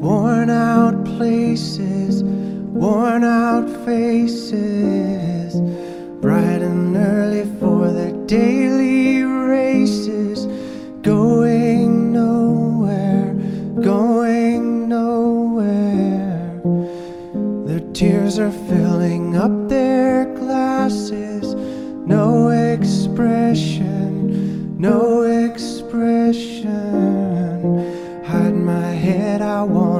worn out places, worn out faces, bright and early for their daily races, going nowhere, going nowhere. Their tears are filling up their glasses, no expression, no expression.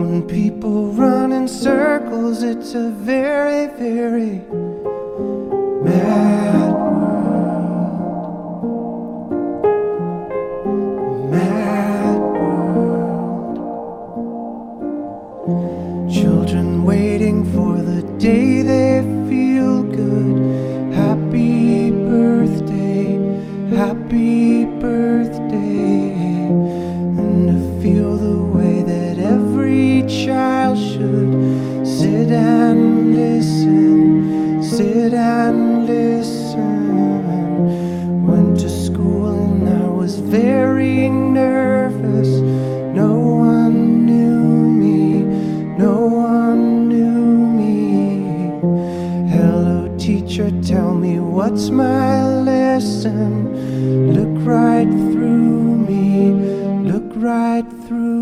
When people run in circles, it's a very, very mad world. Mad world. Children waiting for the day they teacher, tell me what's my lesson. Look right through me, look right through